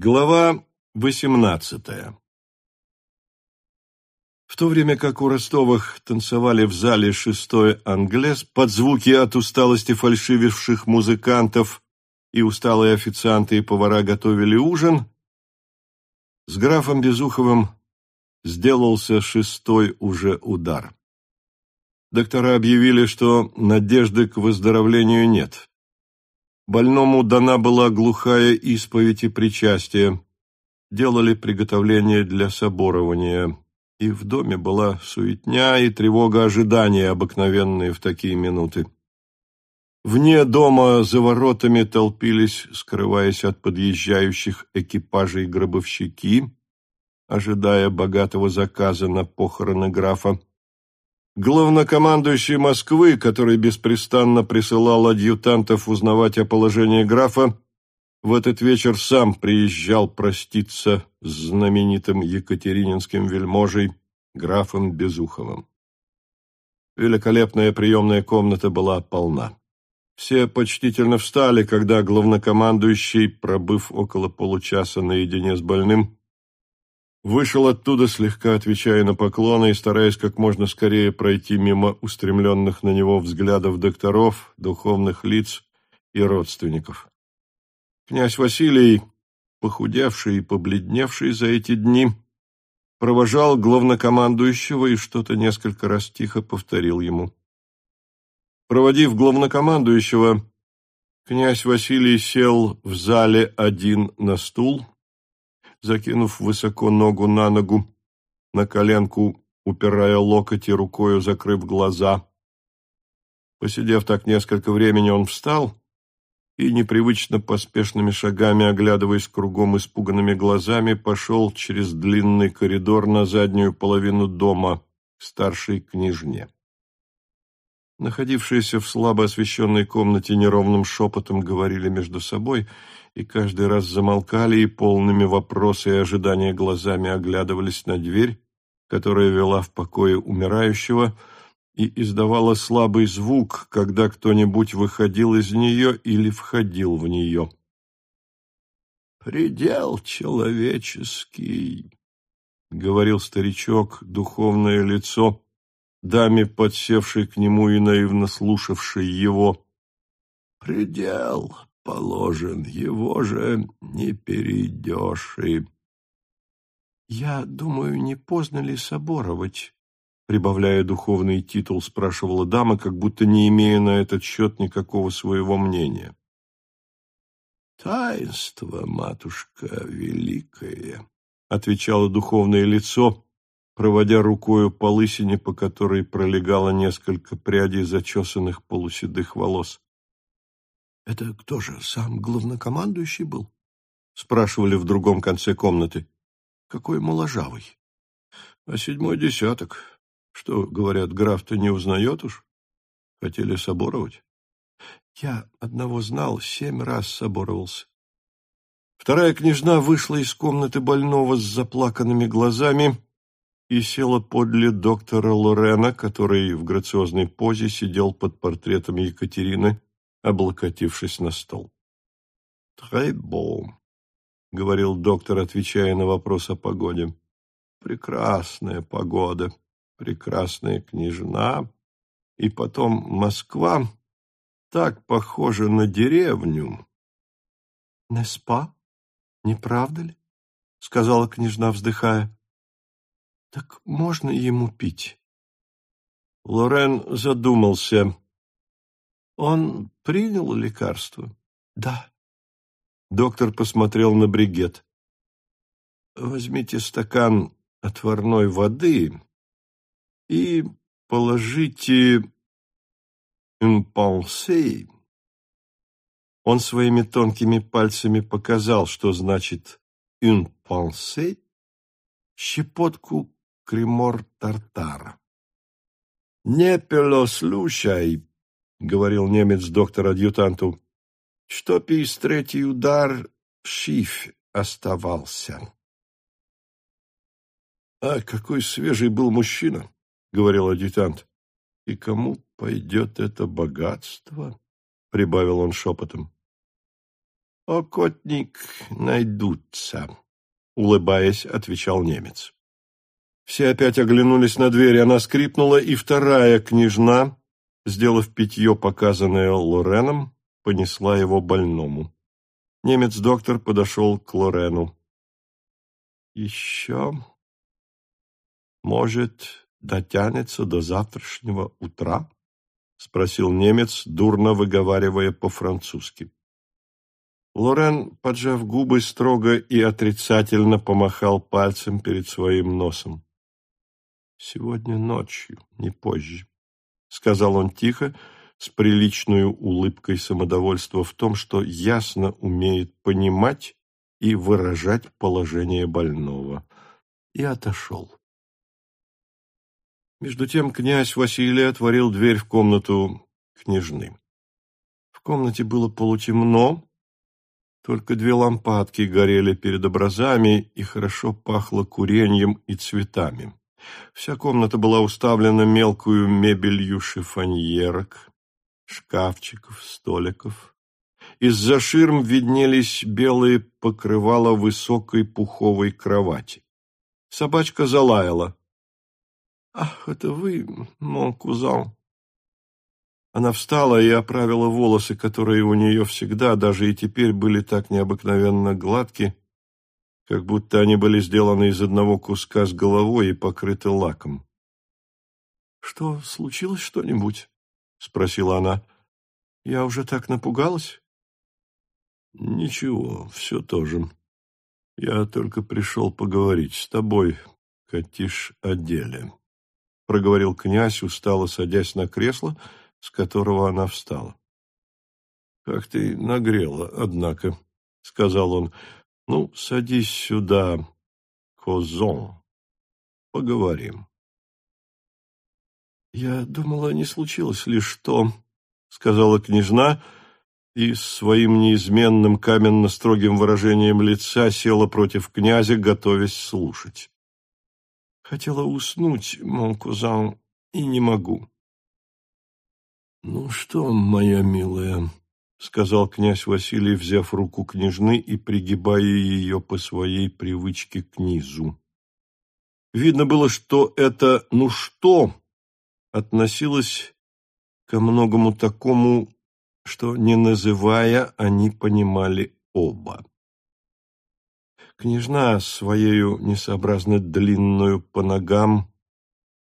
Глава восемнадцатая В то время как у Ростовых танцевали в зале шестой англес под звуки от усталости фальшививших музыкантов и усталые официанты и повара готовили ужин, с графом Безуховым сделался шестой уже удар. Доктора объявили, что надежды к выздоровлению нет. Больному дана была глухая исповедь и причастие. Делали приготовления для соборования. И в доме была суетня и тревога ожидания, обыкновенные в такие минуты. Вне дома за воротами толпились, скрываясь от подъезжающих экипажей гробовщики, ожидая богатого заказа на похороны графа. Главнокомандующий Москвы, который беспрестанно присылал адъютантов узнавать о положении графа, в этот вечер сам приезжал проститься с знаменитым екатерининским вельможей графом Безуховым. Великолепная приемная комната была полна. Все почтительно встали, когда главнокомандующий, пробыв около получаса наедине с больным, Вышел оттуда, слегка отвечая на поклоны и стараясь как можно скорее пройти мимо устремленных на него взглядов докторов, духовных лиц и родственников. Князь Василий, похудевший и побледневший за эти дни, провожал главнокомандующего и что-то несколько раз тихо повторил ему. Проводив главнокомандующего, князь Василий сел в зале один на стул, закинув высоко ногу на ногу, на коленку, упирая локоть и рукою закрыв глаза. Посидев так несколько времени, он встал и, непривычно поспешными шагами, оглядываясь кругом испуганными глазами, пошел через длинный коридор на заднюю половину дома старшей княжне. Находившиеся в слабо освещенной комнате неровным шепотом говорили между собой — и каждый раз замолкали и полными вопроса и ожидания глазами оглядывались на дверь, которая вела в покое умирающего и издавала слабый звук, когда кто-нибудь выходил из нее или входил в нее. «Предел человеческий», — говорил старичок, духовное лицо, даме, подсевшей к нему и наивно слушавшей его. «Предел положен, его же не перейдешь и... «Я думаю, не поздно ли соборовать?» Прибавляя духовный титул, спрашивала дама, как будто не имея на этот счет никакого своего мнения. «Таинство, матушка великое», — отвечало духовное лицо, проводя рукою по лысине, по которой пролегало несколько прядей зачесанных полуседых волос. «Это кто же, сам главнокомандующий был?» Спрашивали в другом конце комнаты. «Какой моложавый!» «А седьмой десяток. Что, говорят, граф-то не узнает уж? Хотели соборовать?» «Я одного знал, семь раз соборовался». Вторая княжна вышла из комнаты больного с заплаканными глазами и села подле доктора Лорена, который в грациозной позе сидел под портретом Екатерины облокотившись на стол. «Très bon», — говорил доктор, отвечая на вопрос о погоде. «Прекрасная погода, прекрасная княжна, и потом Москва так похожа на деревню». «Неспа? Не правда ли?» — сказала княжна, вздыхая. «Так можно ему пить?» Лорен задумался. Он принял лекарство? Да. Доктор посмотрел на бригет. Возьмите стакан отварной воды и положите «une Он своими тонкими пальцами показал, что значит «une pensée» — щепотку кремор-тартара. «Не пелослушай, — говорил немец доктор-адъютанту, — что пись третий удар шиф оставался. — А какой свежий был мужчина, — говорил адъютант. — И кому пойдет это богатство? — прибавил он шепотом. Окотник найдутся, улыбаясь, отвечал немец. Все опять оглянулись на дверь, она скрипнула, и вторая княжна, сделав питье, показанное Лореном, понесла его больному. Немец-доктор подошел к Лорену. «Еще, может, дотянется до завтрашнего утра?» — спросил немец, дурно выговаривая по-французски. Лорен, поджав губы, строго и отрицательно помахал пальцем перед своим носом. «Сегодня ночью, не позже», — сказал он тихо, с приличной улыбкой самодовольства в том, что ясно умеет понимать и выражать положение больного, и отошел. Между тем князь Василий отворил дверь в комнату княжны. В комнате было полутемно, только две лампадки горели перед образами, и хорошо пахло курением и цветами. Вся комната была уставлена мелкую мебелью шифоньерок, шкафчиков, столиков. Из-за ширм виднелись белые покрывала высокой пуховой кровати. Собачка залаяла. «Ах, это вы, мон кузан!» Она встала и оправила волосы, которые у нее всегда, даже и теперь, были так необыкновенно гладки, как будто они были сделаны из одного куска с головой и покрыты лаком. «Что, случилось что-нибудь?» — спросила она. «Я уже так напугалась?» «Ничего, все тоже. Я только пришел поговорить с тобой, Катиш, о деле», — проговорил князь, устало садясь на кресло, с которого она встала. «Как ты нагрела, однако», — сказал он. Ну, садись сюда, Козон. Поговорим. Я думала, не случилось ли что, сказала княжна, и своим неизменным каменно-строгим выражением лица села против князя, готовясь слушать. Хотела уснуть, мон кузан, и не могу. Ну что, моя милая, — сказал князь Василий, взяв руку княжны и пригибая ее по своей привычке к низу. Видно было, что это «ну что» относилось ко многому такому, что, не называя, они понимали оба. Княжна своею несообразно длинную по ногам,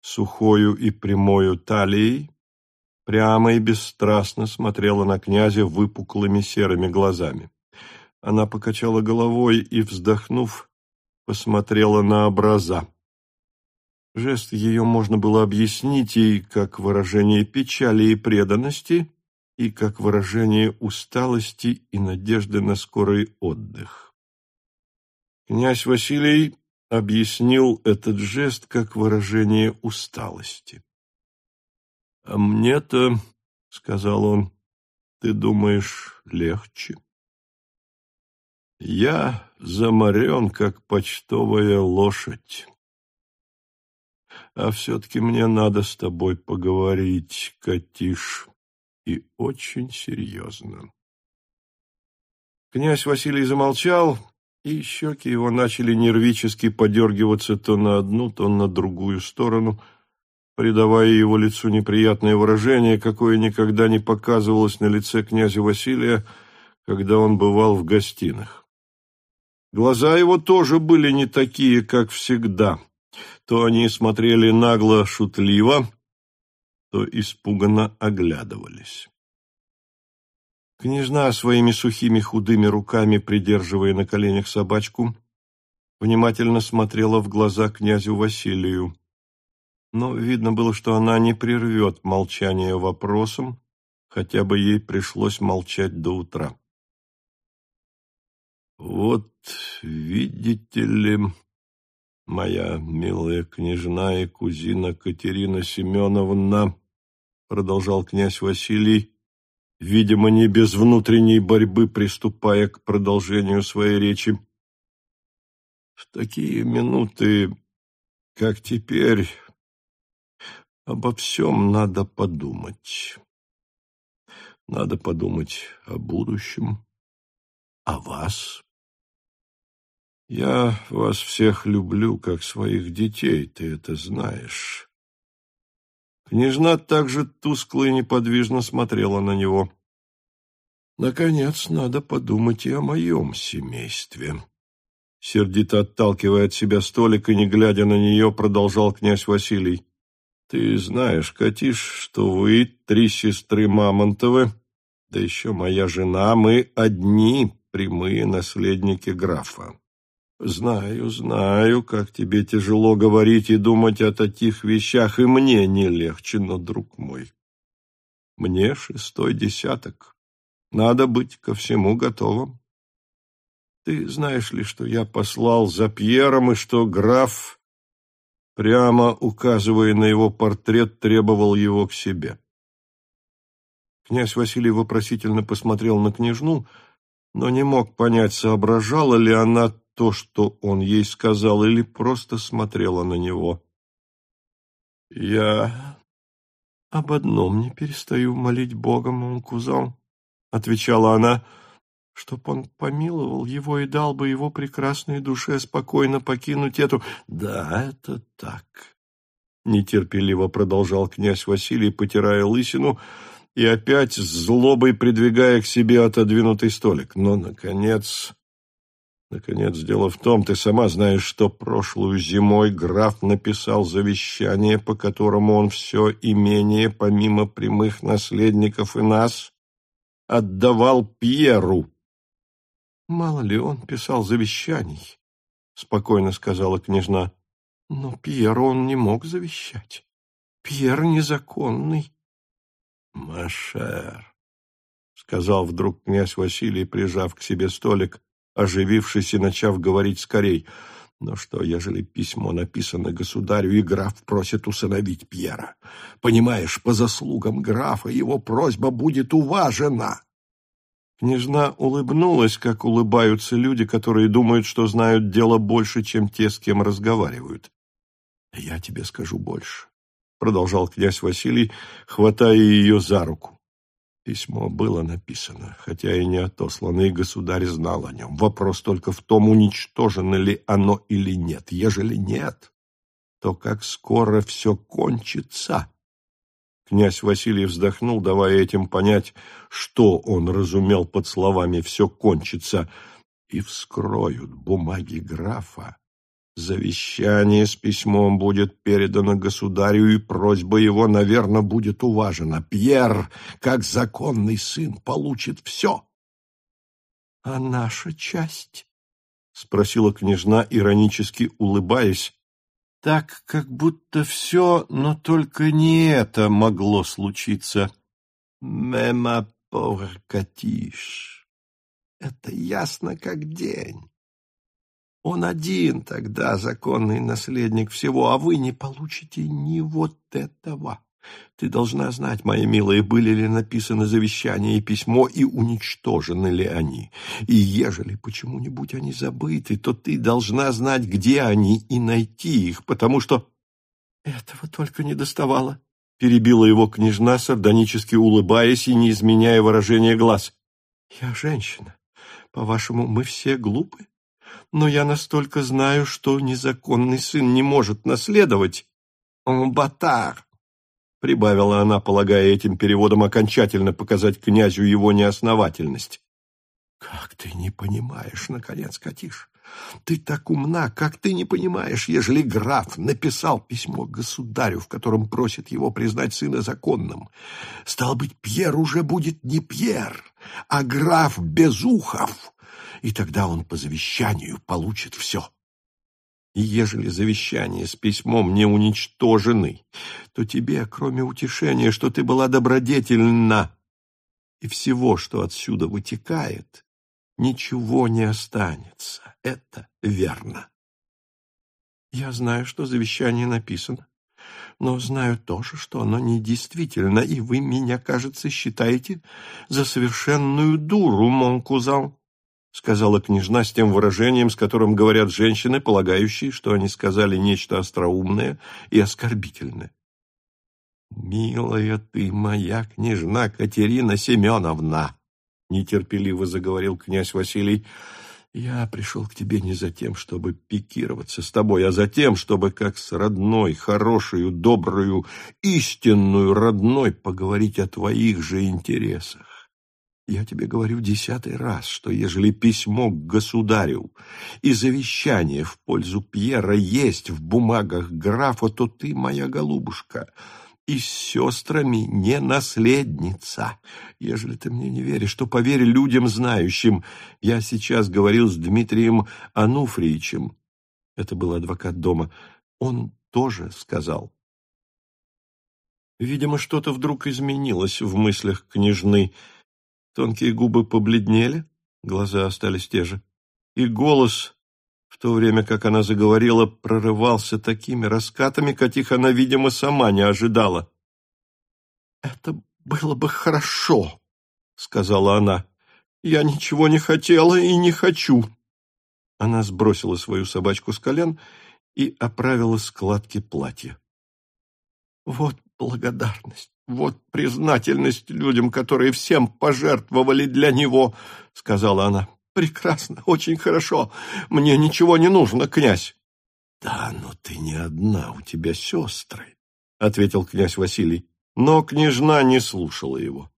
сухою и прямою талией, прямо и бесстрастно смотрела на князя выпуклыми серыми глазами. Она покачала головой и, вздохнув, посмотрела на образа. Жест ее можно было объяснить и как выражение печали и преданности, и как выражение усталости и надежды на скорый отдых. Князь Василий объяснил этот жест как выражение усталости. «А мне-то, — сказал он, — ты думаешь, легче?» «Я заморен, как почтовая лошадь. А все-таки мне надо с тобой поговорить, Катиш, и очень серьезно». Князь Василий замолчал, и щеки его начали нервически подергиваться то на одну, то на другую сторону — придавая его лицу неприятное выражение, какое никогда не показывалось на лице князя Василия, когда он бывал в гостиных. Глаза его тоже были не такие, как всегда. То они смотрели нагло, шутливо, то испуганно оглядывались. Княжна своими сухими худыми руками, придерживая на коленях собачку, внимательно смотрела в глаза князю Василию но видно было, что она не прервет молчание вопросом, хотя бы ей пришлось молчать до утра. «Вот, видите ли, моя милая княжна и кузина Катерина Семеновна», продолжал князь Василий, видимо, не без внутренней борьбы приступая к продолжению своей речи. В такие минуты, как теперь, Обо всем надо подумать. Надо подумать о будущем, А вас? Я вас всех люблю, как своих детей, ты это знаешь. Княжна также тускло и неподвижно смотрела на него. Наконец, надо подумать и о моем семействе. Сердито отталкивая от себя столик и не глядя на нее, продолжал князь Василий. Ты знаешь, Катиш, что вы, три сестры Мамонтовы, да еще моя жена, мы одни прямые наследники графа. Знаю, знаю, как тебе тяжело говорить и думать о таких вещах, и мне не легче, но, друг мой, мне шестой десяток. Надо быть ко всему готовым. Ты знаешь ли, что я послал за Пьером, и что граф, прямо указывая на его портрет, требовал его к себе? Князь Василий вопросительно посмотрел на княжну, но не мог понять, соображала ли она то, что он ей сказал, или просто смотрела на него. «Я об одном не перестаю молить Бога, мон кузон», — отвечала она, — «чтоб он помиловал его и дал бы его прекрасной душе спокойно покинуть эту...» «Да, это так», — нетерпеливо продолжал князь Василий, потирая лысину и опять с злобой придвигая к себе отодвинутый столик. «Но, наконец...» Наконец, дело в том, ты сама знаешь, что прошлую зимой граф написал завещание, по которому он все имение, помимо прямых наследников и нас, отдавал Пьеру. Мало ли он писал завещаний, спокойно сказала княжна. Но Пьеру он не мог завещать. Пьер незаконный. Машер, сказал вдруг князь Василий, прижав к себе столик, оживившись и начав говорить скорей. Но что, ежели письмо написано государю, и граф просит усыновить Пьера? Понимаешь, по заслугам графа его просьба будет уважена. Княжна улыбнулась, как улыбаются люди, которые думают, что знают дело больше, чем те, с кем разговаривают. «Я тебе скажу больше», — продолжал князь Василий, хватая ее за руку. Письмо было написано, хотя и не отослано, и государь знал о нем. Вопрос только в том, уничтожено ли оно или нет. Ежели нет, то как скоро все кончится? Князь Василий вздохнул, давая этим понять, что он разумел под словами «все кончится», и вскроют бумаги графа Завещание с письмом будет передано государю, и просьба его, наверное, будет уважена. Пьер, как законный сын, получит все. — А наша часть? — спросила княжна, иронически улыбаясь, так, как будто все, но только не это могло случиться. Мема поваркатиш. Это ясно как день. Он один тогда законный наследник всего, а вы не получите ни вот этого. Ты должна знать, моя милая, были ли написаны завещание и письмо, и уничтожены ли они. И ежели почему-нибудь они забыты, то ты должна знать, где они, и найти их, потому что... Этого только не доставало, — перебила его княжна, сардонически улыбаясь и не изменяя выражения глаз. Я женщина. По-вашему, мы все глупы? но я настолько знаю, что незаконный сын не может наследовать. Он батар, — прибавила она, полагая этим переводом окончательно показать князю его неосновательность. — Как ты не понимаешь, наконец, Катиш? Ты так умна, как ты не понимаешь, ежели граф написал письмо государю, в котором просит его признать сына законным. Стал быть, Пьер уже будет не Пьер, а граф Безухов, и тогда он по завещанию получит все. Ежели завещание с письмом не уничтожены, то тебе, кроме утешения, что ты была добродетельна, и всего, что отсюда вытекает, ничего не останется. Это верно. Я знаю, что завещание написано, но знаю тоже, что оно недействительно, и вы меня, кажется, считаете за совершенную дуру, Монкузан. — сказала княжна с тем выражением, с которым говорят женщины, полагающие, что они сказали нечто остроумное и оскорбительное. «Милая ты моя княжна Катерина Семеновна!» — нетерпеливо заговорил князь Василий, — я пришел к тебе не за тем, чтобы пикироваться с тобой, а за тем, чтобы как с родной, хорошую, добрую, истинную родной поговорить о твоих же интересах. Я тебе говорю десятый раз, что ежели письмо к государю и завещание в пользу Пьера есть в бумагах графа, то ты, моя голубушка, и с сестрами не наследница. Ежели ты мне не веришь, то поверь людям знающим. Я сейчас говорил с Дмитрием Ануфриевичем. Это был адвокат дома. Он тоже сказал. Видимо, что-то вдруг изменилось в мыслях княжны. Тонкие губы побледнели, глаза остались те же. И голос в то время как она заговорила, прорывался такими раскатами, каких она, видимо, сама не ожидала. «Это было бы хорошо», — сказала она. «Я ничего не хотела и не хочу». Она сбросила свою собачку с колен и оправила складки платья. «Вот благодарность, вот признательность людям, которые всем пожертвовали для него», — сказала она. Прекрасно, очень хорошо. Мне ничего не нужно, князь. Да, но ты не одна, у тебя сестры, ответил князь Василий. Но княжна не слушала его.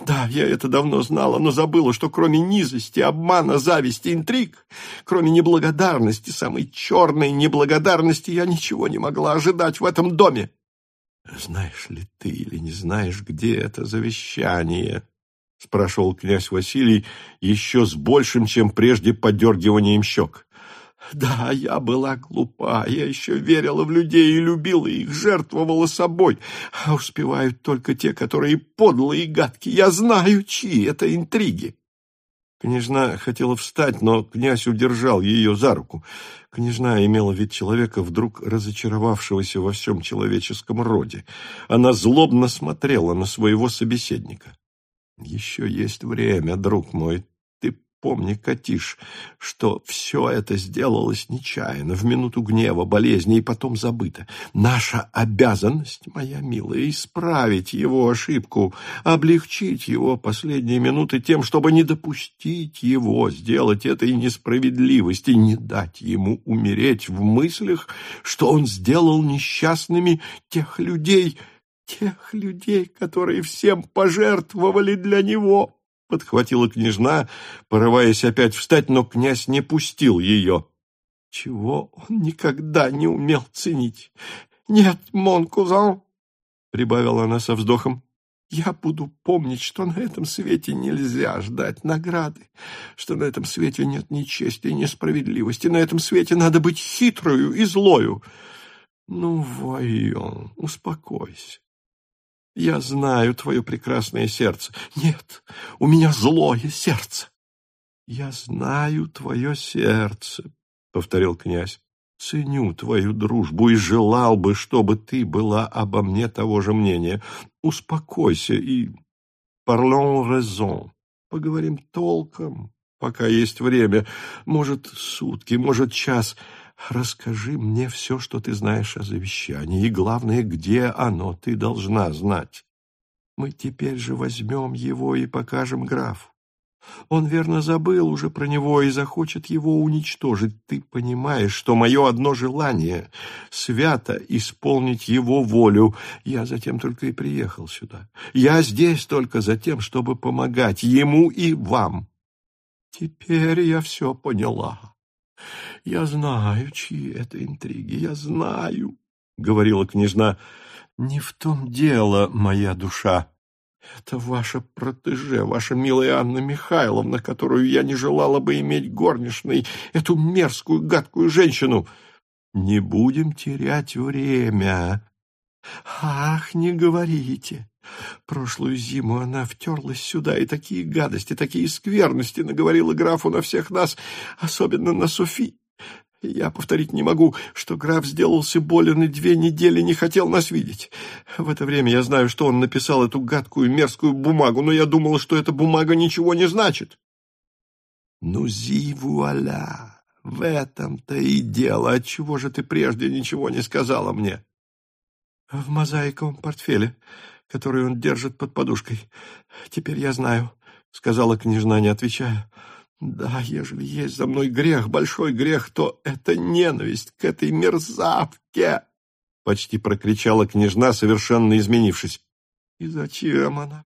Да, я это давно знала, но забыла, что кроме низости, обмана, зависти, интриг, кроме неблагодарности, самой черной неблагодарности, я ничего не могла ожидать в этом доме. Знаешь ли ты или не знаешь, где это завещание? — спрашивал князь Василий еще с большим, чем прежде, подергиванием щек. «Да, я была глупа, я еще верила в людей и любила их, жертвовала собой, а успевают только те, которые подлые и гадкие. Я знаю, чьи это интриги». Княжна хотела встать, но князь удержал ее за руку. Княжна имела вид человека, вдруг разочаровавшегося во всем человеческом роде. Она злобно смотрела на своего собеседника. Еще есть время, друг мой. Помни, Катиш, что все это сделалось нечаянно, в минуту гнева, болезни и потом забыто. Наша обязанность, моя милая, исправить его ошибку, облегчить его последние минуты тем, чтобы не допустить его сделать этой несправедливости, не дать ему умереть в мыслях, что он сделал несчастными тех людей, тех людей, которые всем пожертвовали для него, — подхватила княжна, порываясь опять встать, но князь не пустил ее. Чего он никогда не умел ценить. «Нет, мон кузан», — прибавила она со вздохом, — «я буду помнить, что на этом свете нельзя ждать награды, что на этом свете нет ни чести, ни справедливости, на этом свете надо быть хитрою и злою. Ну, воен, успокойся. Я знаю твое прекрасное сердце. Нет, у меня злое сердце. Я знаю твое сердце, — повторил князь. Ценю твою дружбу и желал бы, чтобы ты была обо мне того же мнения. Успокойся и parlons raison. Поговорим толком, пока есть время. Может, сутки, может, час. Расскажи мне все, что ты знаешь о завещании, и, главное, где оно, ты должна знать. Мы теперь же возьмем его и покажем графу. Он, верно, забыл уже про него и захочет его уничтожить. Ты понимаешь, что мое одно желание — свято исполнить его волю. Я затем только и приехал сюда. Я здесь только за тем, чтобы помогать ему и вам. Теперь я все поняла. Я знаю, чьи это интриги, я знаю, — говорила княжна. Не в том дело, моя душа. Это ваша протеже, ваша милая Анна Михайловна, которую я не желала бы иметь горничной, эту мерзкую, гадкую женщину. Не будем терять время. Ах, не говорите. Прошлую зиму она втерлась сюда, и такие гадости, такие скверности наговорила графу на всех нас, особенно на Софи. Я повторить не могу, что граф сделался болен и две недели не хотел нас видеть. В это время я знаю, что он написал эту гадкую мерзкую бумагу, но я думала, что эта бумага ничего не значит. Ну, зи вуаля, в этом-то и дело. Отчего же ты прежде ничего не сказала мне? В мозаиковом портфеле который он держит под подушкой. Теперь я знаю. сказала княжна, не отвечая. Да, ежели есть за мной грех, большой грех, то это ненависть к этой мерзавке, почти прокричала княжна, совершенно изменившись. И зачем она?